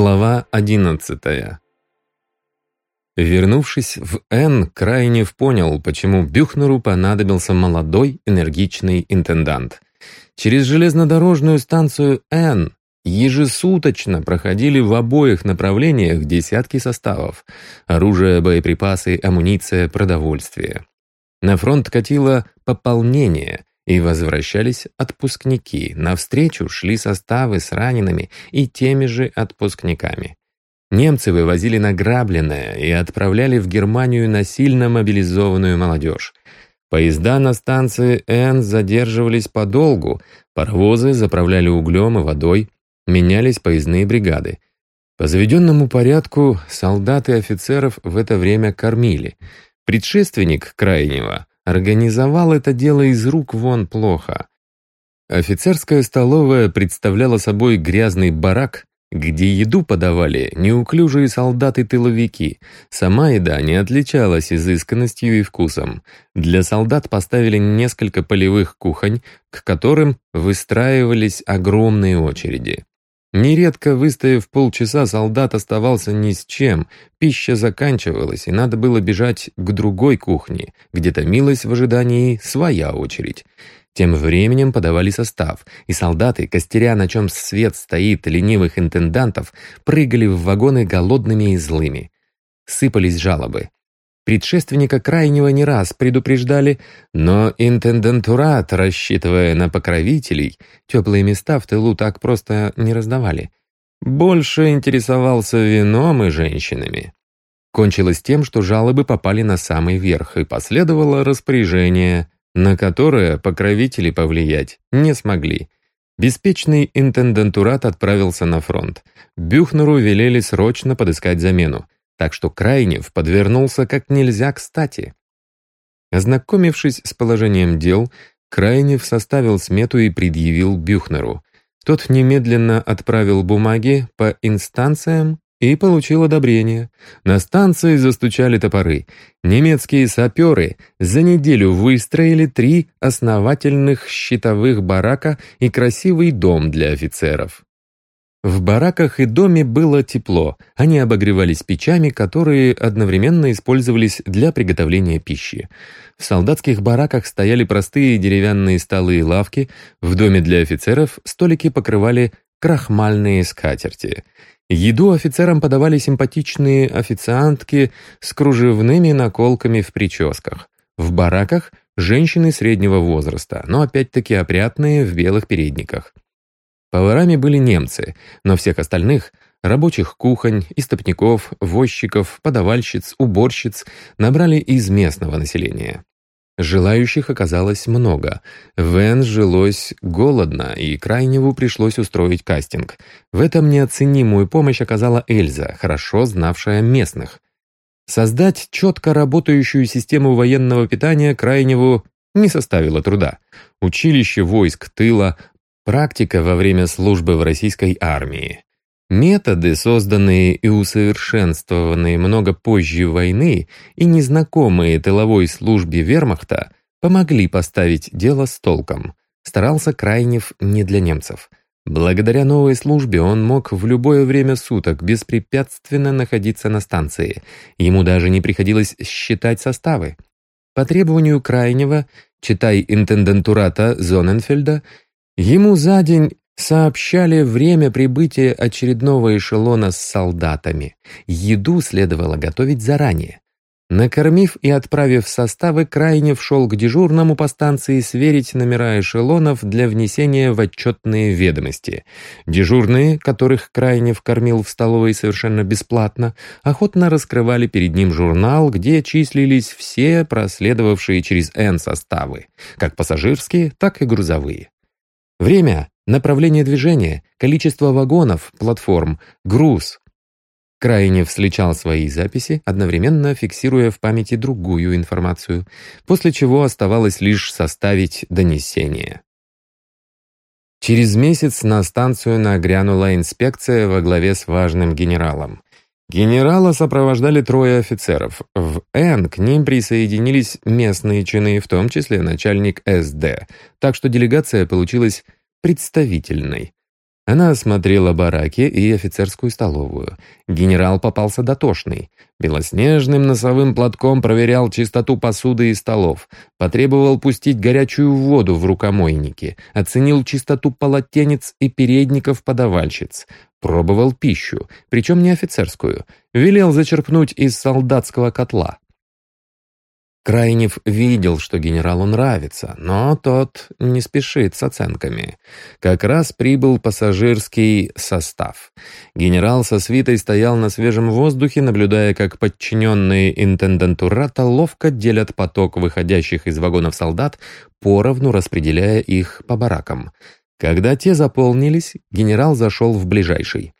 Глава одиннадцатая. Вернувшись в Н, Крайнев понял, почему Бюхнеру понадобился молодой, энергичный интендант. Через железнодорожную станцию Н ежесуточно проходили в обоих направлениях десятки составов – оружие, боеприпасы, амуниция, продовольствие. На фронт катило пополнение – и возвращались отпускники. Навстречу шли составы с ранеными и теми же отпускниками. Немцы вывозили награбленное и отправляли в Германию насильно мобилизованную молодежь. Поезда на станции Н задерживались подолгу, паровозы заправляли углем и водой, менялись поездные бригады. По заведенному порядку солдаты и офицеров в это время кормили. Предшественник Крайнего организовал это дело из рук вон плохо. Офицерская столовая представляла собой грязный барак, где еду подавали неуклюжие солдаты-тыловики. Сама еда не отличалась изысканностью и вкусом. Для солдат поставили несколько полевых кухонь, к которым выстраивались огромные очереди. Нередко, выстояв полчаса, солдат оставался ни с чем, пища заканчивалась, и надо было бежать к другой кухне, где томилась в ожидании своя очередь. Тем временем подавали состав, и солдаты, костеря, на чем свет стоит ленивых интендантов, прыгали в вагоны голодными и злыми. Сыпались жалобы. Предшественника крайнего не раз предупреждали, но интендантурат, рассчитывая на покровителей, теплые места в тылу так просто не раздавали. Больше интересовался вином и женщинами. Кончилось тем, что жалобы попали на самый верх, и последовало распоряжение, на которое покровители повлиять не смогли. Беспечный интендантурат отправился на фронт. Бюхнеру велели срочно подыскать замену так что Крайнев подвернулся как нельзя кстати. Ознакомившись с положением дел, Крайнев составил смету и предъявил Бюхнеру. Тот немедленно отправил бумаги по инстанциям и получил одобрение. На станции застучали топоры. Немецкие саперы за неделю выстроили три основательных щитовых барака и красивый дом для офицеров. В бараках и доме было тепло, они обогревались печами, которые одновременно использовались для приготовления пищи. В солдатских бараках стояли простые деревянные столы и лавки, в доме для офицеров столики покрывали крахмальные скатерти. Еду офицерам подавали симпатичные официантки с кружевными наколками в прическах. В бараках женщины среднего возраста, но опять-таки опрятные в белых передниках. Поварами были немцы, но всех остальных — рабочих кухонь, истопников, возчиков, подавальщиц, уборщиц — набрали из местного населения. Желающих оказалось много. Вен жилось голодно, и Крайневу пришлось устроить кастинг. В этом неоценимую помощь оказала Эльза, хорошо знавшая местных. Создать четко работающую систему военного питания Крайневу не составило труда. Училище войск тыла, Практика во время службы в российской армии. Методы, созданные и усовершенствованные много позже войны и незнакомые тыловой службе вермахта, помогли поставить дело с толком. Старался Крайнев не для немцев. Благодаря новой службе он мог в любое время суток беспрепятственно находиться на станции. Ему даже не приходилось считать составы. По требованию Крайнего, читай интендантурата Зоненфельда, Ему за день сообщали время прибытия очередного эшелона с солдатами. Еду следовало готовить заранее. Накормив и отправив составы, Крайнев шел к дежурному по станции сверить номера эшелонов для внесения в отчетные ведомости. Дежурные, которых Крайнев кормил в столовой совершенно бесплатно, охотно раскрывали перед ним журнал, где числились все проследовавшие через N составы, как пассажирские, так и грузовые. Время, направление движения, количество вагонов, платформ, груз. Крайне сличал свои записи, одновременно фиксируя в памяти другую информацию, после чего оставалось лишь составить донесение. Через месяц на станцию нагрянула инспекция во главе с важным генералом. Генерала сопровождали трое офицеров. В Н к ним присоединились местные чины, в том числе начальник СД, так что делегация получилась представительной. Она осмотрела бараки и офицерскую столовую. Генерал попался дотошный. Белоснежным носовым платком проверял чистоту посуды и столов. Потребовал пустить горячую воду в рукомойники. Оценил чистоту полотенец и передников подавальщиц. Пробовал пищу, причем не офицерскую. Велел зачерпнуть из солдатского котла. Крайнев видел, что генералу нравится, но тот не спешит с оценками. Как раз прибыл пассажирский состав. Генерал со свитой стоял на свежем воздухе, наблюдая, как подчиненные интендантурата ловко делят поток выходящих из вагонов солдат, поровну распределяя их по баракам. Когда те заполнились, генерал зашел в ближайший.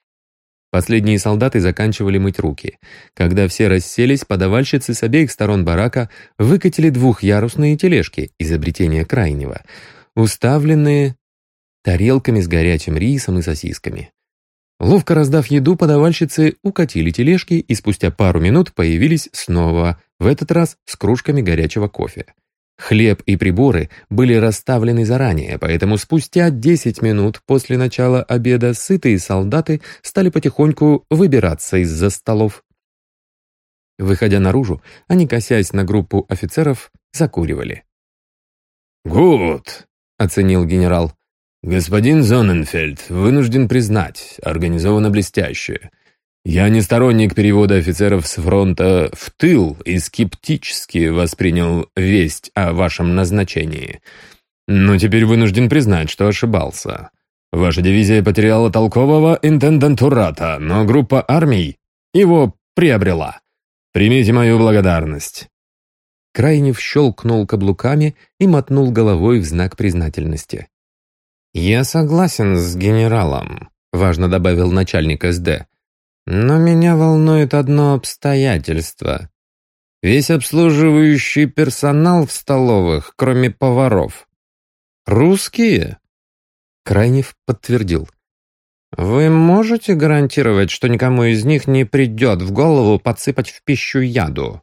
Последние солдаты заканчивали мыть руки. Когда все расселись, подавальщицы с обеих сторон барака выкатили двухъярусные тележки, изобретения крайнего, уставленные тарелками с горячим рисом и сосисками. Ловко раздав еду, подавальщицы укатили тележки и спустя пару минут появились снова, в этот раз с кружками горячего кофе. Хлеб и приборы были расставлены заранее, поэтому спустя 10 минут после начала обеда сытые солдаты стали потихоньку выбираться из-за столов. Выходя наружу, они, косясь на группу офицеров, закуривали. «Гуд!» — оценил генерал. «Господин Зоненфельд, вынужден признать, организовано блестяще. Я не сторонник перевода офицеров с фронта в тыл и скептически воспринял весть о вашем назначении. Но теперь вынужден признать, что ошибался. Ваша дивизия потеряла толкового интендантурата, но группа армий его приобрела. Примите мою благодарность». Крайнев щелкнул каблуками и мотнул головой в знак признательности. «Я согласен с генералом», — важно добавил начальник СД. Но меня волнует одно обстоятельство. Весь обслуживающий персонал в столовых, кроме поваров, русские? Крайнев подтвердил. «Вы можете гарантировать, что никому из них не придет в голову подсыпать в пищу яду?»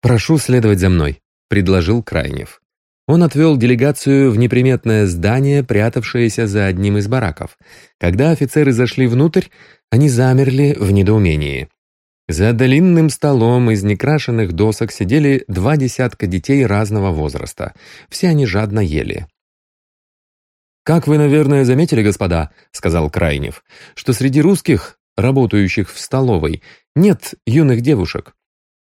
«Прошу следовать за мной», — предложил Крайнев. Он отвел делегацию в неприметное здание, прятавшееся за одним из бараков. Когда офицеры зашли внутрь, они замерли в недоумении. За длинным столом из некрашенных досок сидели два десятка детей разного возраста. Все они жадно ели. «Как вы, наверное, заметили, господа», — сказал Крайнев, «что среди русских, работающих в столовой, нет юных девушек.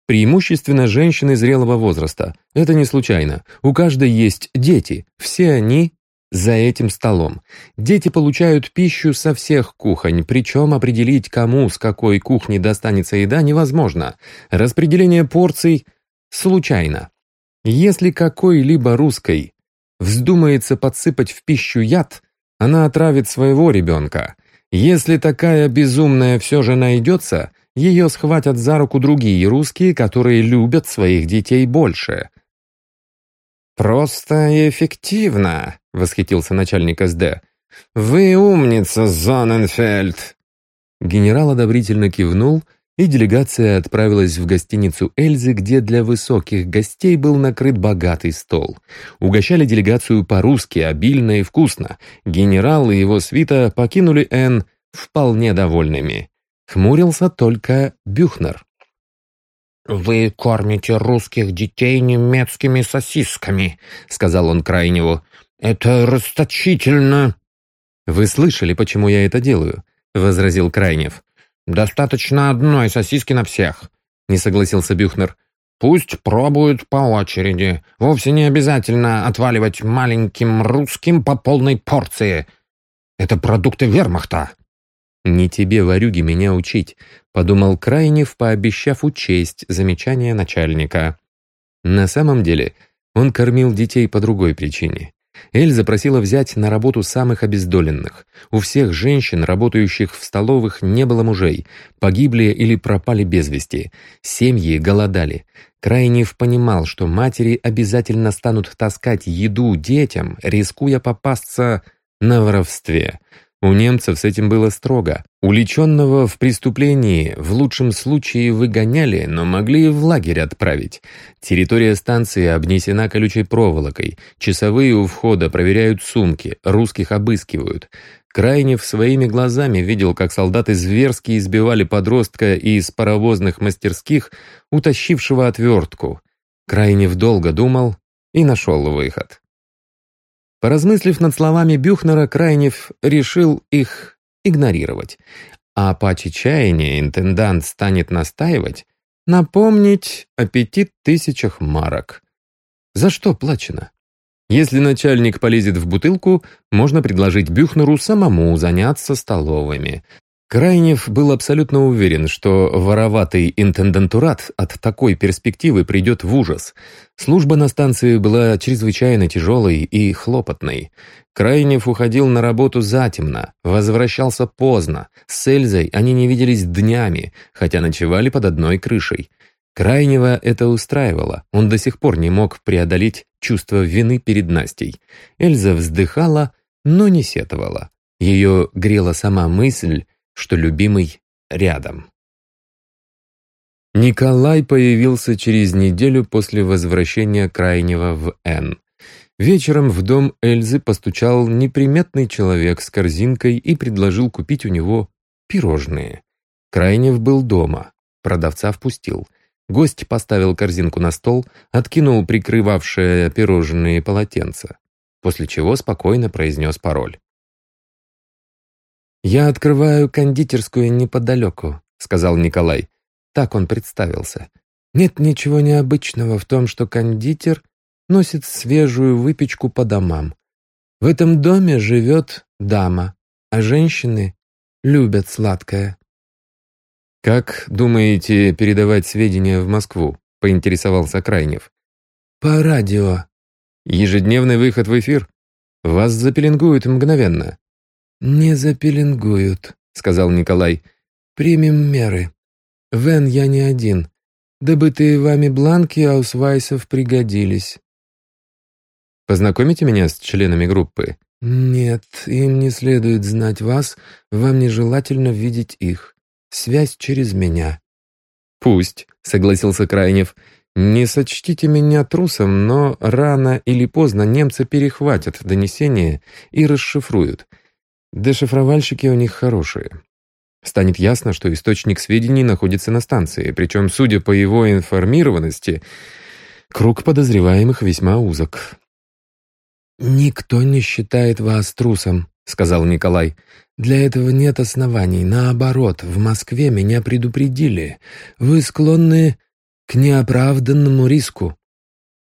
Преимущественно женщины зрелого возраста. Это не случайно. У каждой есть дети. Все они за этим столом. Дети получают пищу со всех кухонь, причем определить, кому с какой кухни достанется еда, невозможно. Распределение порций случайно. Если какой-либо русской вздумается подсыпать в пищу яд, она отравит своего ребенка. Если такая безумная все же найдется, ее схватят за руку другие русские, которые любят своих детей больше. «Просто и эффективно», — восхитился начальник СД. «Вы умница, Зоненфельд!» Генерал одобрительно кивнул, и делегация отправилась в гостиницу Эльзы, где для высоких гостей был накрыт богатый стол. Угощали делегацию по-русски, обильно и вкусно. Генерал и его свита покинули Н вполне довольными. Хмурился только Бюхнер. «Вы кормите русских детей немецкими сосисками», — сказал он Крайневу. «Это расточительно». «Вы слышали, почему я это делаю?» — возразил Крайнев. «Достаточно одной сосиски на всех», — не согласился Бюхнер. «Пусть пробуют по очереди. Вовсе не обязательно отваливать маленьким русским по полной порции. Это продукты вермахта». «Не тебе, варюги, меня учить», — подумал Крайнев, пообещав учесть замечание начальника. На самом деле, он кормил детей по другой причине. Эльза просила взять на работу самых обездоленных. У всех женщин, работающих в столовых, не было мужей, погибли или пропали без вести. Семьи голодали. Крайнев понимал, что матери обязательно станут таскать еду детям, рискуя попасться на воровстве. У немцев с этим было строго. Уличенного в преступлении в лучшем случае выгоняли, но могли и в лагерь отправить. Территория станции обнесена колючей проволокой. Часовые у входа проверяют сумки, русских обыскивают. Крайнев своими глазами видел, как солдаты зверски избивали подростка из паровозных мастерских, утащившего отвертку. Крайнев долго думал и нашел выход. Поразмыслив над словами Бюхнера, Крайнев решил их игнорировать. А по чаяния интендант станет настаивать, напомнить о пяти тысячах марок. За что плачено? Если начальник полезет в бутылку, можно предложить Бюхнеру самому заняться столовыми. Крайнев был абсолютно уверен, что вороватый интендантурат от такой перспективы придет в ужас. Служба на станции была чрезвычайно тяжелой и хлопотной. Крайнев уходил на работу затемно, возвращался поздно. С Эльзой они не виделись днями, хотя ночевали под одной крышей. Крайнего это устраивало, он до сих пор не мог преодолеть чувство вины перед Настей. Эльза вздыхала, но не сетовала. Ее грела сама мысль, что любимый рядом. Николай появился через неделю после возвращения Крайнего в Н. Вечером в дом Эльзы постучал неприметный человек с корзинкой и предложил купить у него пирожные. Крайнев был дома, продавца впустил — Гость поставил корзинку на стол, откинул прикрывавшее пирожные полотенце, после чего спокойно произнес пароль. «Я открываю кондитерскую неподалеку», — сказал Николай. Так он представился. «Нет ничего необычного в том, что кондитер носит свежую выпечку по домам. В этом доме живет дама, а женщины любят сладкое. «Как думаете передавать сведения в Москву?» — поинтересовался Крайнев. «По радио». «Ежедневный выход в эфир? Вас запеленгуют мгновенно». «Не запеленгуют», — сказал Николай. «Примем меры. Вен я не один. Добытые вами бланки аусвайсов пригодились». «Познакомите меня с членами группы?» «Нет, им не следует знать вас, вам нежелательно видеть их. Связь через меня». «Пусть», — согласился Крайнев. «Не сочтите меня трусом, но рано или поздно немцы перехватят донесение и расшифруют. Дешифровальщики у них хорошие. Станет ясно, что источник сведений находится на станции, причем, судя по его информированности, круг подозреваемых весьма узок». «Никто не считает вас трусом», — сказал Николай. Для этого нет оснований. Наоборот, в Москве меня предупредили. Вы склонны к неоправданному риску.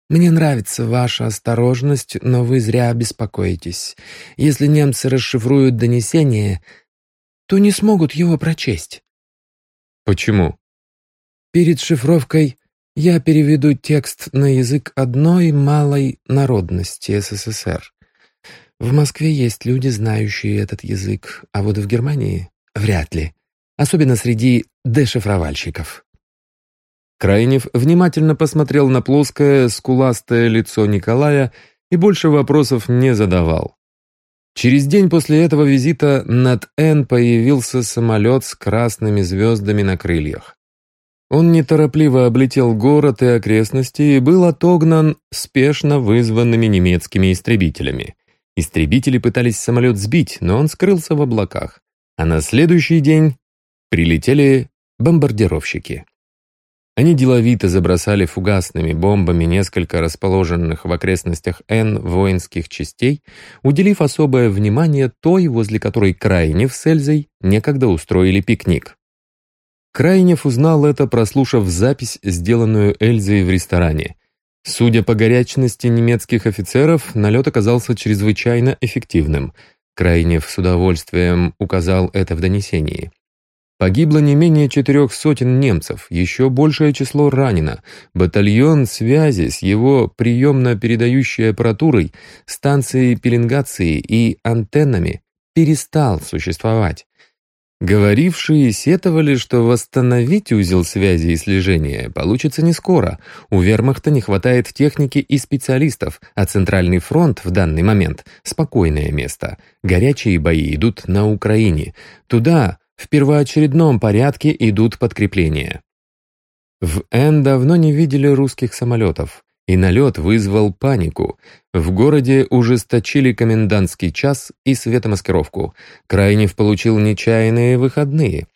Мне нравится ваша осторожность, но вы зря беспокоитесь. Если немцы расшифруют донесение, то не смогут его прочесть. Почему? Перед шифровкой я переведу текст на язык одной малой народности СССР. В Москве есть люди, знающие этот язык, а вот в Германии вряд ли. Особенно среди дешифровальщиков. Крайнев внимательно посмотрел на плоское, скуластое лицо Николая и больше вопросов не задавал. Через день после этого визита над Н появился самолет с красными звездами на крыльях. Он неторопливо облетел город и окрестности и был отогнан спешно вызванными немецкими истребителями. Истребители пытались самолет сбить, но он скрылся в облаках. А на следующий день прилетели бомбардировщики. Они деловито забросали фугасными бомбами несколько расположенных в окрестностях Н воинских частей, уделив особое внимание той, возле которой Крайнев с Эльзой некогда устроили пикник. Крайнев узнал это, прослушав запись, сделанную Эльзой в ресторане. Судя по горячности немецких офицеров, налет оказался чрезвычайно эффективным. Крайнев с удовольствием указал это в донесении. Погибло не менее четырех сотен немцев, еще большее число ранено. Батальон связи с его приемно-передающей аппаратурой, станцией пеленгации и антеннами перестал существовать. Говорившие сетовали, что восстановить узел связи и слежения получится не скоро. У вермахта не хватает техники и специалистов, а Центральный фронт в данный момент – спокойное место. Горячие бои идут на Украине. Туда в первоочередном порядке идут подкрепления. В Н давно не видели русских самолетов. и налет вызвал панику. В городе ужесточили комендантский час и светомаскировку. Крайнев получил нечаянные выходные.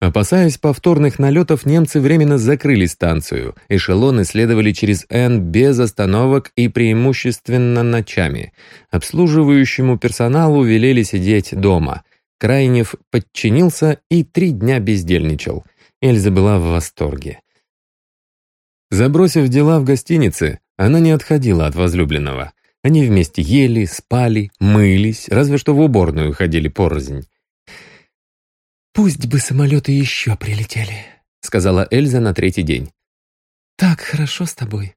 Опасаясь повторных налетов, немцы временно закрыли станцию. Эшелоны следовали через Н без остановок и преимущественно ночами. Обслуживающему персоналу велели сидеть дома. Крайнев подчинился и три дня бездельничал. Эльза была в восторге. Забросив дела в гостинице, она не отходила от возлюбленного. Они вместе ели, спали, мылись, разве что в уборную ходили порознь. «Пусть бы самолеты еще прилетели», — сказала Эльза на третий день. «Так хорошо с тобой».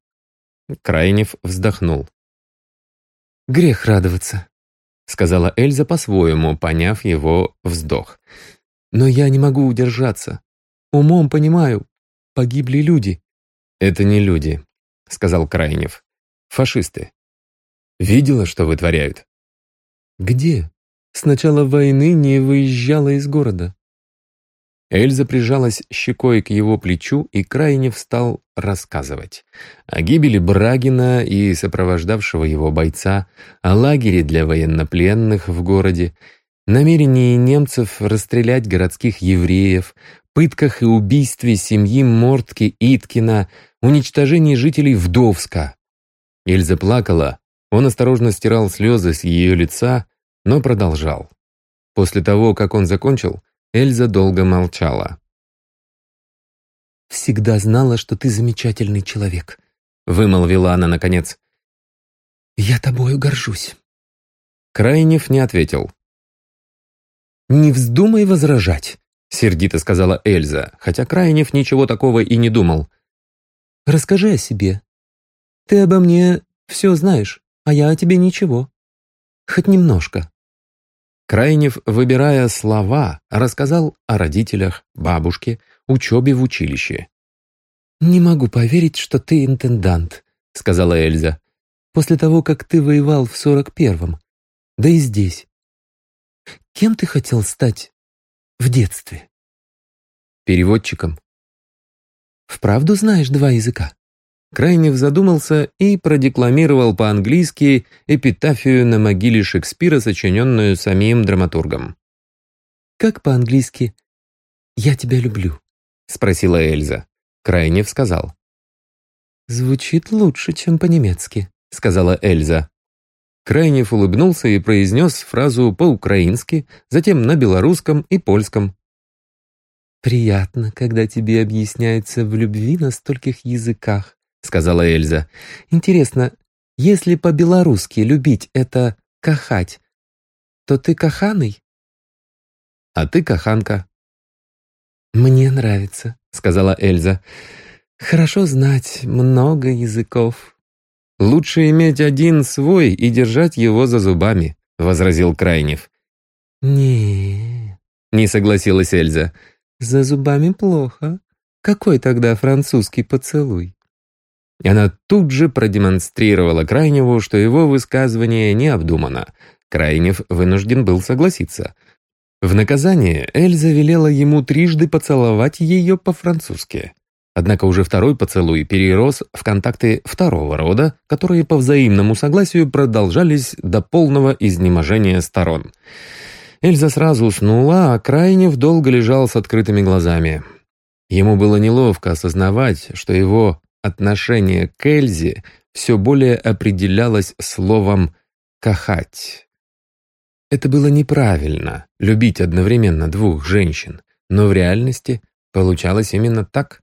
Крайнев вздохнул. «Грех радоваться», — сказала Эльза по-своему, поняв его вздох. «Но я не могу удержаться. Умом понимаю, погибли люди. «Это не люди», — сказал Крайнев. «Фашисты. Видела, что вытворяют?» «Где? С начала войны не выезжала из города». Эльза прижалась щекой к его плечу, и Крайнев стал рассказывать. О гибели Брагина и сопровождавшего его бойца, о лагере для военнопленных в городе, намерении немцев расстрелять городских евреев, пытках и убийстве семьи Мортки Иткина, уничтожении жителей Вдовска. Эльза плакала, он осторожно стирал слезы с ее лица, но продолжал. После того, как он закончил, Эльза долго молчала. «Всегда знала, что ты замечательный человек», — вымолвила она наконец. «Я тобою горжусь». Крайнев не ответил. «Не вздумай возражать», — сердито сказала Эльза, хотя Крайнев ничего такого и не думал. Расскажи о себе. Ты обо мне все знаешь, а я о тебе ничего. Хоть немножко». Крайнев, выбирая слова, рассказал о родителях, бабушке, учебе в училище. «Не могу поверить, что ты интендант», — сказала Эльза. «После того, как ты воевал в сорок первом. Да и здесь. Кем ты хотел стать в детстве?» «Переводчиком», Вправду знаешь два языка?» Крайнев задумался и продекламировал по-английски эпитафию на могиле Шекспира, сочиненную самим драматургом. «Как по-английски «Я тебя люблю»?» — спросила Эльза. Крайнев сказал. «Звучит лучше, чем по-немецки», — сказала Эльза. Крайнев улыбнулся и произнес фразу по-украински, затем на белорусском и польском. «Приятно, когда тебе объясняется в любви на стольких языках», — сказала Эльза. «Интересно, если по-белорусски любить — это кахать, то ты каханый?» «А ты каханка». «Мне нравится», — сказала Эльза. «Хорошо знать много языков». «Лучше иметь один свой и держать его за зубами», — возразил Крайнев. не не согласилась Эльза. За зубами плохо. Какой тогда французский поцелуй? Она тут же продемонстрировала Крайневу, что его высказывание не обдумано. Крайнев вынужден был согласиться. В наказание Эльза велела ему трижды поцеловать ее по-французски. Однако уже второй поцелуй перерос в контакты второго рода, которые по взаимному согласию продолжались до полного изнеможения сторон. Эльза сразу уснула, а Крайнев долго лежал с открытыми глазами. Ему было неловко осознавать, что его отношение к Эльзе все более определялось словом «кахать». Это было неправильно — любить одновременно двух женщин, но в реальности получалось именно так.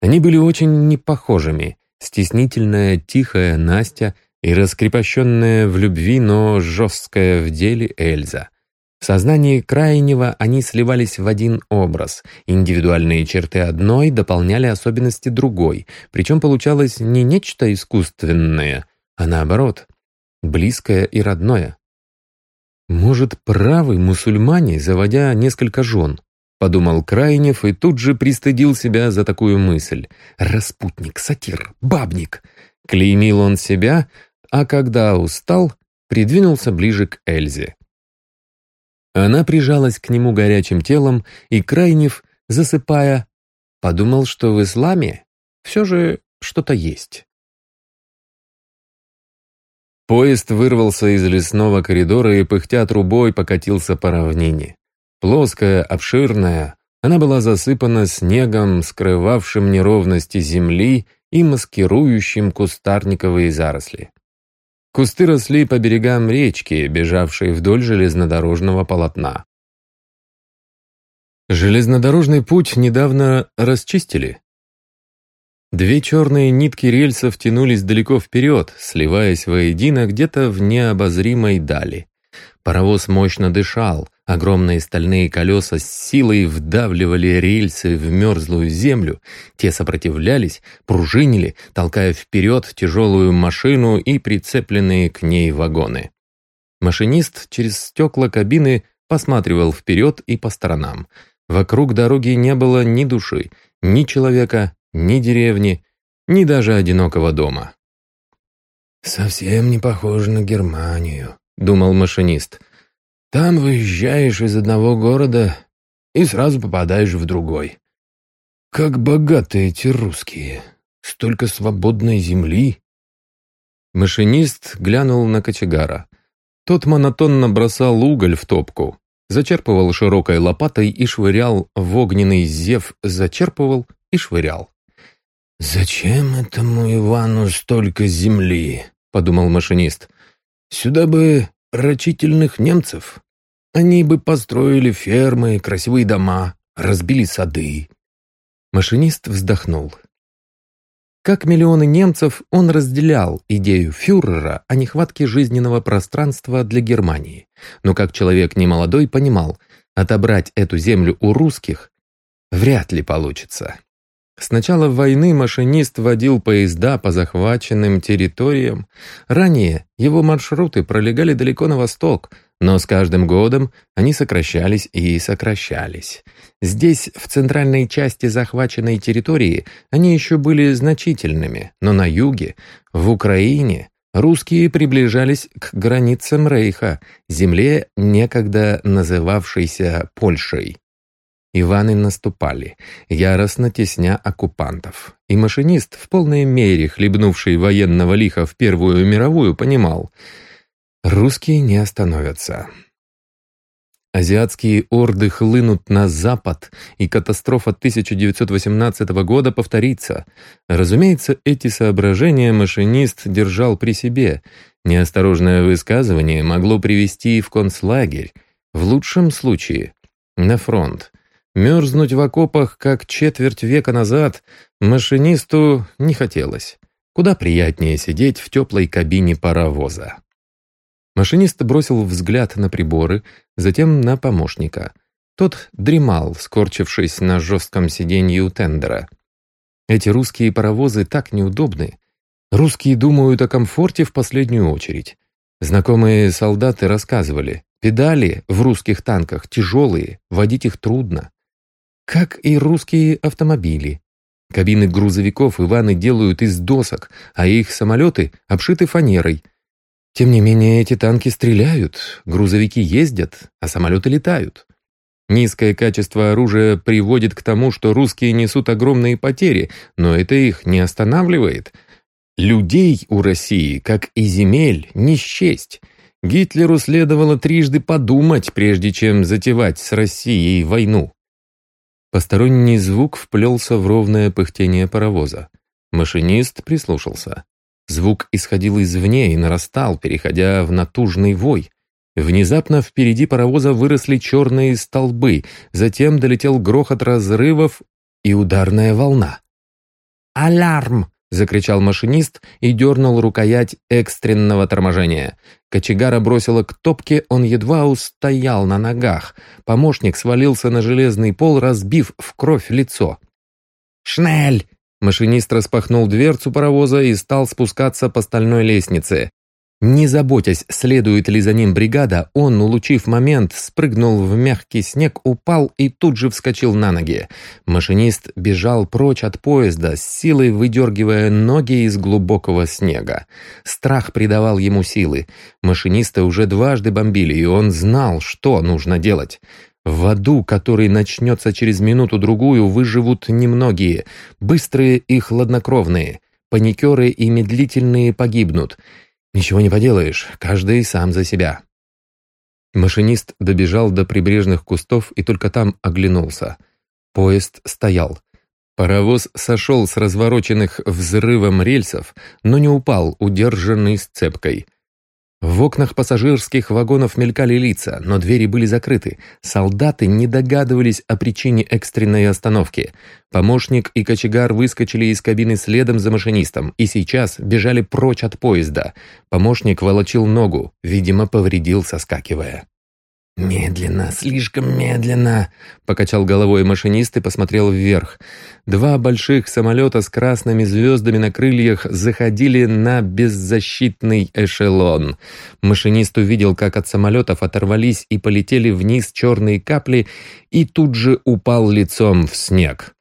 Они были очень непохожими, стеснительная, тихая Настя и раскрепощенная в любви, но жесткая в деле Эльза. В сознании крайнего они сливались в один образ. Индивидуальные черты одной дополняли особенности другой, причем получалось не нечто искусственное, а наоборот, близкое и родное. «Может, правы мусульмане, заводя несколько жен?» — подумал Крайнев и тут же пристыдил себя за такую мысль. «Распутник, сатир, бабник!» Клеймил он себя, а когда устал, придвинулся ближе к Эльзе. Она прижалась к нему горячим телом, и Крайнев, засыпая, подумал, что в исламе все же что-то есть. Поезд вырвался из лесного коридора и, пыхтя трубой, покатился по равнине. Плоская, обширная, она была засыпана снегом, скрывавшим неровности земли и маскирующим кустарниковые заросли. Кусты росли по берегам речки, бежавшей вдоль железнодорожного полотна. Железнодорожный путь недавно расчистили. Две черные нитки рельсов тянулись далеко вперед, сливаясь воедино где-то в необозримой дали. Паровоз мощно дышал, огромные стальные колеса с силой вдавливали рельсы в мерзлую землю, те сопротивлялись, пружинили, толкая вперед тяжелую машину и прицепленные к ней вагоны. Машинист через стекла кабины посматривал вперед и по сторонам. Вокруг дороги не было ни души, ни человека, ни деревни, ни даже одинокого дома. «Совсем не похоже на Германию», — думал машинист. «Там выезжаешь из одного города и сразу попадаешь в другой. Как богаты эти русские! Столько свободной земли!» Машинист глянул на кочегара. Тот монотонно бросал уголь в топку, зачерпывал широкой лопатой и швырял в огненный зев, зачерпывал и швырял. «Зачем этому Ивану столько земли?» — подумал машинист. Сюда бы рачительных немцев. Они бы построили фермы, красивые дома, разбили сады. Машинист вздохнул. Как миллионы немцев, он разделял идею фюрера о нехватке жизненного пространства для Германии. Но как человек немолодой понимал, отобрать эту землю у русских вряд ли получится. С начала войны машинист водил поезда по захваченным территориям. Ранее его маршруты пролегали далеко на восток, но с каждым годом они сокращались и сокращались. Здесь, в центральной части захваченной территории, они еще были значительными, но на юге, в Украине, русские приближались к границам Рейха, земле, некогда называвшейся Польшей. Иваны наступали, яростно тесня оккупантов. И машинист, в полной мере хлебнувший военного лиха в Первую мировую, понимал — русские не остановятся. Азиатские орды хлынут на запад, и катастрофа 1918 года повторится. Разумеется, эти соображения машинист держал при себе. Неосторожное высказывание могло привести в концлагерь, в лучшем случае — на фронт. Мерзнуть в окопах, как четверть века назад, машинисту не хотелось. Куда приятнее сидеть в теплой кабине паровоза. Машинист бросил взгляд на приборы, затем на помощника. Тот дремал, скорчившись на жестком сиденье у тендера. Эти русские паровозы так неудобны. Русские думают о комфорте в последнюю очередь. Знакомые солдаты рассказывали, педали в русских танках тяжелые, водить их трудно. Как и русские автомобили. Кабины грузовиков Иваны делают из досок, а их самолеты обшиты фанерой. Тем не менее, эти танки стреляют, грузовики ездят, а самолеты летают. Низкое качество оружия приводит к тому, что русские несут огромные потери, но это их не останавливает. Людей у России, как и земель, не счесть. Гитлеру следовало трижды подумать, прежде чем затевать с Россией войну. Посторонний звук вплелся в ровное пыхтение паровоза. Машинист прислушался. Звук исходил извне и нарастал, переходя в натужный вой. Внезапно впереди паровоза выросли черные столбы, затем долетел грохот разрывов и ударная волна. «Алярм!» Закричал машинист и дернул рукоять экстренного торможения. Кочегара бросило к топке, он едва устоял на ногах. Помощник свалился на железный пол, разбив в кровь лицо. «Шнель!» Машинист распахнул дверцу паровоза и стал спускаться по стальной лестнице. Не заботясь, следует ли за ним бригада, он, улучив момент, спрыгнул в мягкий снег, упал и тут же вскочил на ноги. Машинист бежал прочь от поезда, с силой выдергивая ноги из глубокого снега. Страх придавал ему силы. Машиниста уже дважды бомбили, и он знал, что нужно делать. В аду, который начнется через минуту-другую, выживут немногие, быстрые и хладнокровные. Паникеры и медлительные погибнут — Ничего не поделаешь, каждый сам за себя. Машинист добежал до прибрежных кустов и только там оглянулся. Поезд стоял. Паровоз сошел с развороченных взрывом рельсов, но не упал, удержанный сцепкой. В окнах пассажирских вагонов мелькали лица, но двери были закрыты. Солдаты не догадывались о причине экстренной остановки. Помощник и кочегар выскочили из кабины следом за машинистом и сейчас бежали прочь от поезда. Помощник волочил ногу, видимо, повредил, соскакивая. «Медленно, слишком медленно», — покачал головой машинист и посмотрел вверх. Два больших самолета с красными звездами на крыльях заходили на беззащитный эшелон. Машинист увидел, как от самолетов оторвались и полетели вниз черные капли, и тут же упал лицом в снег.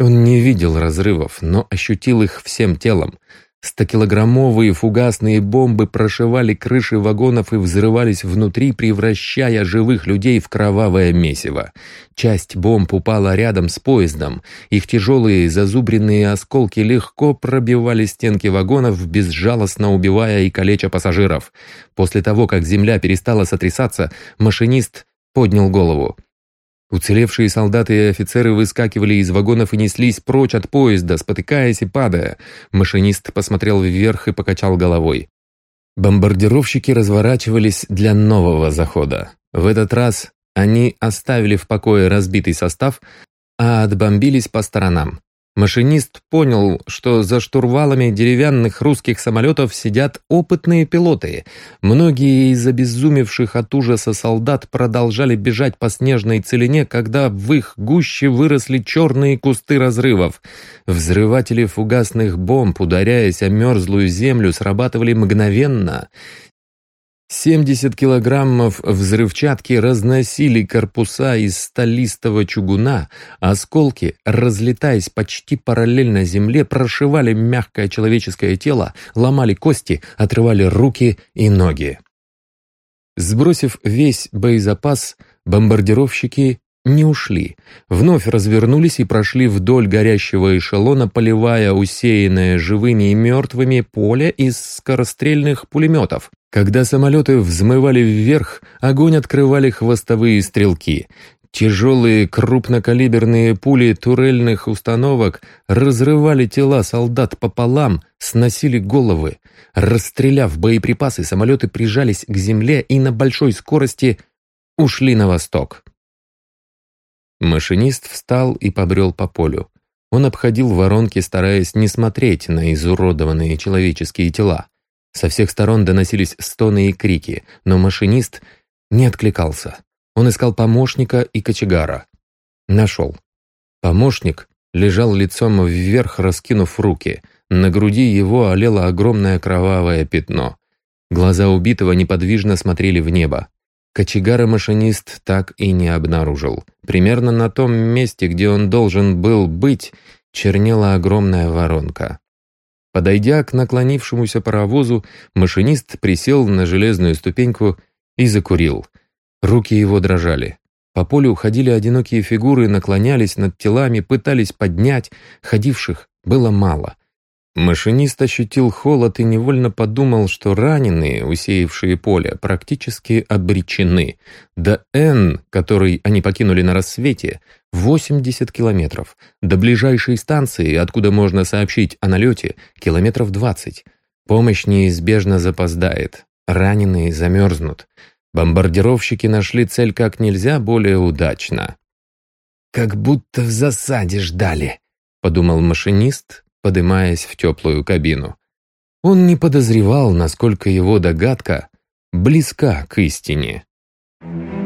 Он не видел разрывов, но ощутил их всем телом. Стокилограммовые фугасные бомбы прошивали крыши вагонов и взрывались внутри, превращая живых людей в кровавое месиво. Часть бомб упала рядом с поездом. Их тяжелые зазубренные осколки легко пробивали стенки вагонов, безжалостно убивая и калеча пассажиров. После того, как земля перестала сотрясаться, машинист поднял голову. Уцелевшие солдаты и офицеры выскакивали из вагонов и неслись прочь от поезда, спотыкаясь и падая. Машинист посмотрел вверх и покачал головой. Бомбардировщики разворачивались для нового захода. В этот раз они оставили в покое разбитый состав, а отбомбились по сторонам. Машинист понял, что за штурвалами деревянных русских самолетов сидят опытные пилоты. Многие из обезумевших от ужаса солдат продолжали бежать по снежной целине, когда в их гуще выросли черные кусты разрывов. Взрыватели фугасных бомб, ударяясь о мерзлую землю, срабатывали мгновенно. 70 килограммов взрывчатки разносили корпуса из столистого чугуна, осколки, разлетаясь почти параллельно земле, прошивали мягкое человеческое тело, ломали кости, отрывали руки и ноги. Сбросив весь боезапас, бомбардировщики не ушли. Вновь развернулись и прошли вдоль горящего эшелона, поливая усеянное живыми и мертвыми поле из скорострельных пулеметов. Когда самолеты взмывали вверх, огонь открывали хвостовые стрелки. Тяжелые крупнокалиберные пули турельных установок разрывали тела солдат пополам, сносили головы. Расстреляв боеприпасы, самолеты прижались к земле и на большой скорости ушли на восток. Машинист встал и побрел по полю. Он обходил воронки, стараясь не смотреть на изуродованные человеческие тела. Со всех сторон доносились стоны и крики, но машинист не откликался. Он искал помощника и кочегара. Нашел. Помощник лежал лицом вверх, раскинув руки. На груди его олело огромное кровавое пятно. Глаза убитого неподвижно смотрели в небо. Кочегара машинист так и не обнаружил. Примерно на том месте, где он должен был быть, чернела огромная воронка. Подойдя к наклонившемуся паровозу, машинист присел на железную ступеньку и закурил. Руки его дрожали. По полю ходили одинокие фигуры, наклонялись над телами, пытались поднять. Ходивших было мало. Машинист ощутил холод и невольно подумал, что раненые, усеявшие поле, практически обречены. До Н, который они покинули на рассвете, 80 километров. До ближайшей станции, откуда можно сообщить о налете, километров 20. Помощь неизбежно запоздает. Раненые замерзнут. Бомбардировщики нашли цель как нельзя более удачно. «Как будто в засаде ждали», — подумал машинист, подымаясь в теплую кабину. Он не подозревал, насколько его догадка близка к истине. Thank you.